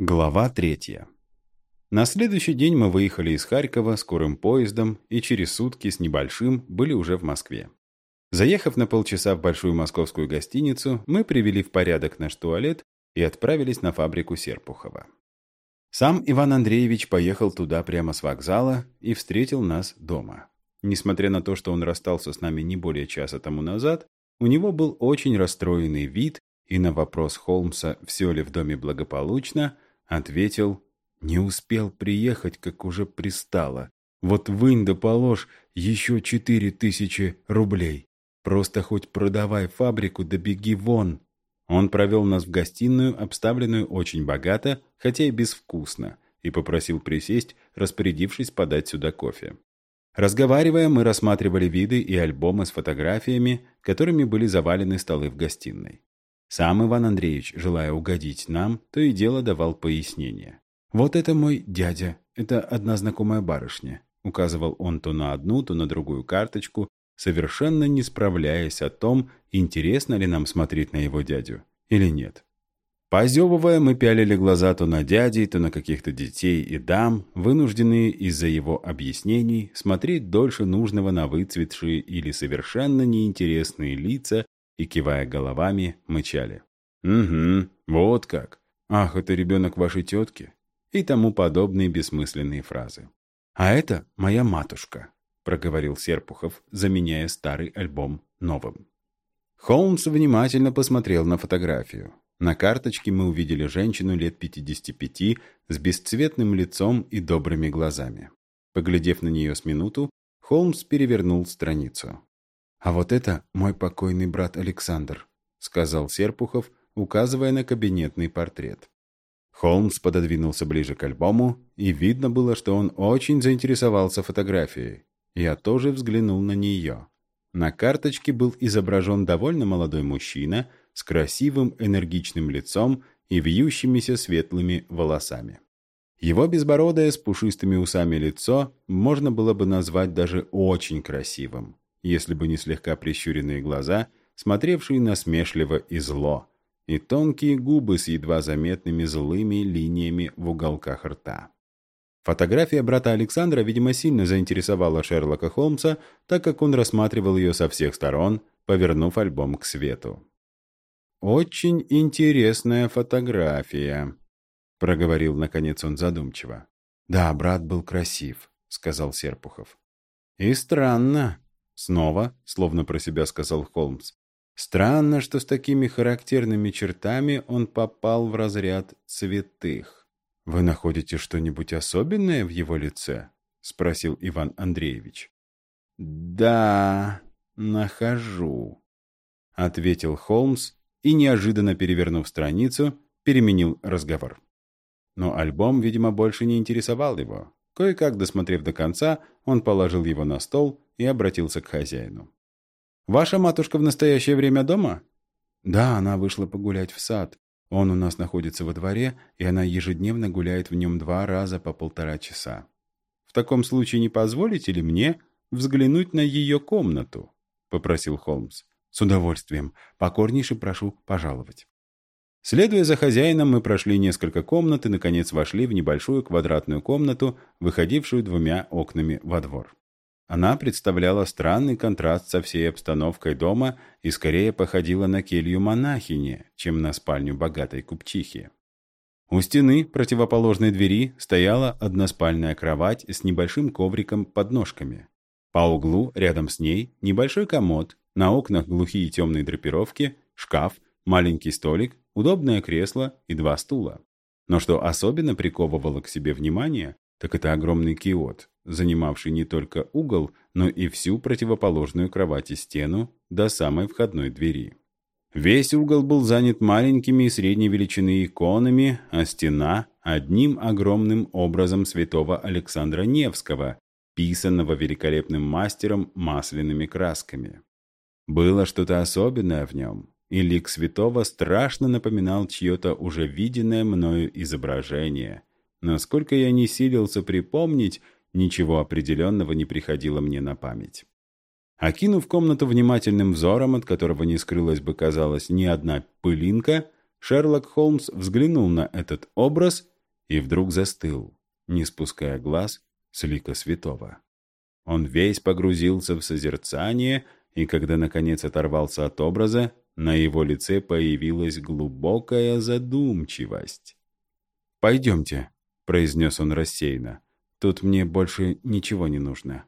Глава третья. На следующий день мы выехали из Харькова скорым поездом и через сутки с небольшим были уже в Москве. Заехав на полчаса в большую московскую гостиницу, мы привели в порядок наш туалет и отправились на фабрику Серпухова. Сам Иван Андреевич поехал туда прямо с вокзала и встретил нас дома. Несмотря на то, что он расстался с нами не более часа тому назад, у него был очень расстроенный вид, и на вопрос Холмса, все ли в доме благополучно, Ответил, не успел приехать, как уже пристало. Вот вынь да положь еще четыре тысячи рублей. Просто хоть продавай фабрику да беги вон. Он провел нас в гостиную, обставленную очень богато, хотя и безвкусно, и попросил присесть, распорядившись подать сюда кофе. Разговаривая, мы рассматривали виды и альбомы с фотографиями, которыми были завалены столы в гостиной. Сам Иван Андреевич, желая угодить нам, то и дело давал пояснения. «Вот это мой дядя, это одна знакомая барышня», указывал он то на одну, то на другую карточку, совершенно не справляясь о том, интересно ли нам смотреть на его дядю или нет. Позевывая, мы пялили глаза то на дядей, то на каких-то детей и дам, вынужденные из-за его объяснений смотреть дольше нужного на выцветшие или совершенно неинтересные лица и, кивая головами, мычали. «Угу, вот как. Ах, это ребенок вашей тетки?» и тому подобные бессмысленные фразы. «А это моя матушка», — проговорил Серпухов, заменяя старый альбом новым. Холмс внимательно посмотрел на фотографию. На карточке мы увидели женщину лет 55 с бесцветным лицом и добрыми глазами. Поглядев на нее с минуту, Холмс перевернул страницу. «А вот это мой покойный брат Александр», — сказал Серпухов, указывая на кабинетный портрет. Холмс пододвинулся ближе к альбому, и видно было, что он очень заинтересовался фотографией. Я тоже взглянул на нее. На карточке был изображен довольно молодой мужчина с красивым энергичным лицом и вьющимися светлыми волосами. Его безбородое с пушистыми усами лицо можно было бы назвать даже очень красивым если бы не слегка прищуренные глаза, смотревшие насмешливо и зло, и тонкие губы с едва заметными злыми линиями в уголках рта. Фотография брата Александра, видимо, сильно заинтересовала Шерлока Холмса, так как он рассматривал ее со всех сторон, повернув альбом к свету. «Очень интересная фотография», — проговорил, наконец, он задумчиво. «Да, брат был красив», — сказал Серпухов. «И странно, Снова, словно про себя сказал Холмс. Странно, что с такими характерными чертами он попал в разряд цветых. «Вы находите что-нибудь особенное в его лице?» — спросил Иван Андреевич. «Да, нахожу», — ответил Холмс и, неожиданно перевернув страницу, переменил разговор. Но альбом, видимо, больше не интересовал его. Кое-как досмотрев до конца, он положил его на стол и обратился к хозяину. «Ваша матушка в настоящее время дома?» «Да, она вышла погулять в сад. Он у нас находится во дворе, и она ежедневно гуляет в нем два раза по полтора часа. В таком случае не позволите ли мне взглянуть на ее комнату?» — попросил Холмс. «С удовольствием. Покорнейше прошу пожаловать». Следуя за хозяином, мы прошли несколько комнат и, наконец, вошли в небольшую квадратную комнату, выходившую двумя окнами во двор. Она представляла странный контраст со всей обстановкой дома и скорее походила на келью монахини, чем на спальню богатой купчихи. У стены, противоположной двери, стояла односпальная кровать с небольшим ковриком под ножками. По углу, рядом с ней, небольшой комод, на окнах глухие темные драпировки, шкаф, маленький столик удобное кресло и два стула. Но что особенно приковывало к себе внимание, так это огромный киот, занимавший не только угол, но и всю противоположную кровати стену до самой входной двери. Весь угол был занят маленькими и средней величины иконами, а стена – одним огромным образом святого Александра Невского, писанного великолепным мастером масляными красками. Было что-то особенное в нем, и лик святого страшно напоминал чье-то уже виденное мною изображение. Насколько я не силился припомнить, ничего определенного не приходило мне на память. Окинув комнату внимательным взором, от которого не скрылась бы, казалось, ни одна пылинка, Шерлок Холмс взглянул на этот образ и вдруг застыл, не спуская глаз с лика святого. Он весь погрузился в созерцание, и когда, наконец, оторвался от образа, на его лице появилась глубокая задумчивость. «Пойдемте», — произнес он рассеянно. «Тут мне больше ничего не нужно».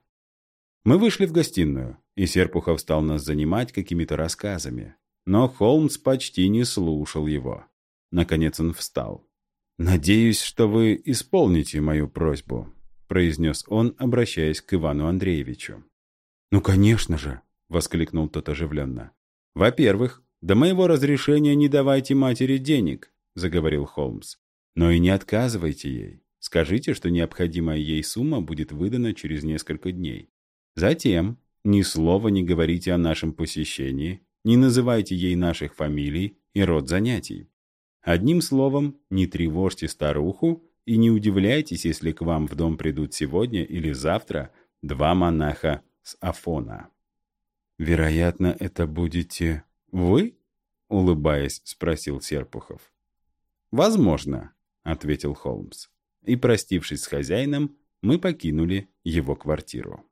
Мы вышли в гостиную, и Серпухов стал нас занимать какими-то рассказами. Но Холмс почти не слушал его. Наконец он встал. «Надеюсь, что вы исполните мою просьбу», — произнес он, обращаясь к Ивану Андреевичу. «Ну, конечно же», — воскликнул тот оживленно. «Во-первых, до моего разрешения не давайте матери денег», — заговорил Холмс. «Но и не отказывайте ей. Скажите, что необходимая ей сумма будет выдана через несколько дней. Затем ни слова не говорите о нашем посещении, не называйте ей наших фамилий и род занятий. Одним словом, не тревожьте старуху и не удивляйтесь, если к вам в дом придут сегодня или завтра два монаха с Афона. «Вероятно, это будете вы?» — улыбаясь, спросил Серпухов. «Возможно», — ответил Холмс. И, простившись с хозяином, мы покинули его квартиру.